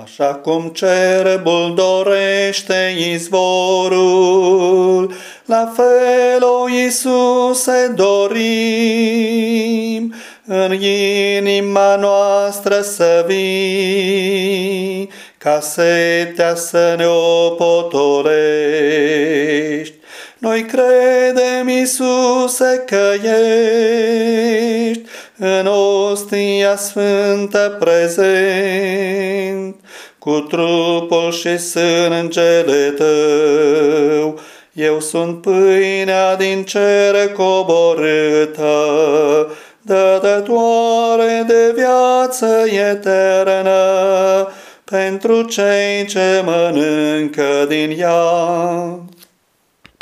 Așa cum cerbul dorește izvorul, la fel, o Iisuse, dorim în inima noastră să vii, ca setea să ne o potolești. Noi credem, Iisuse, că ești în ostia sfântă prezent, cu trupul și sângele tău. Eu sunt pâinea din cer coborâtă, dădătoare de viață eternă, pentru cei ce mănâncă din ea.